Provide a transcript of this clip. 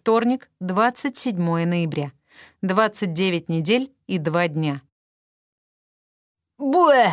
Вторник, 27 ноября. 29 недель и 2 дня. «Буэ!»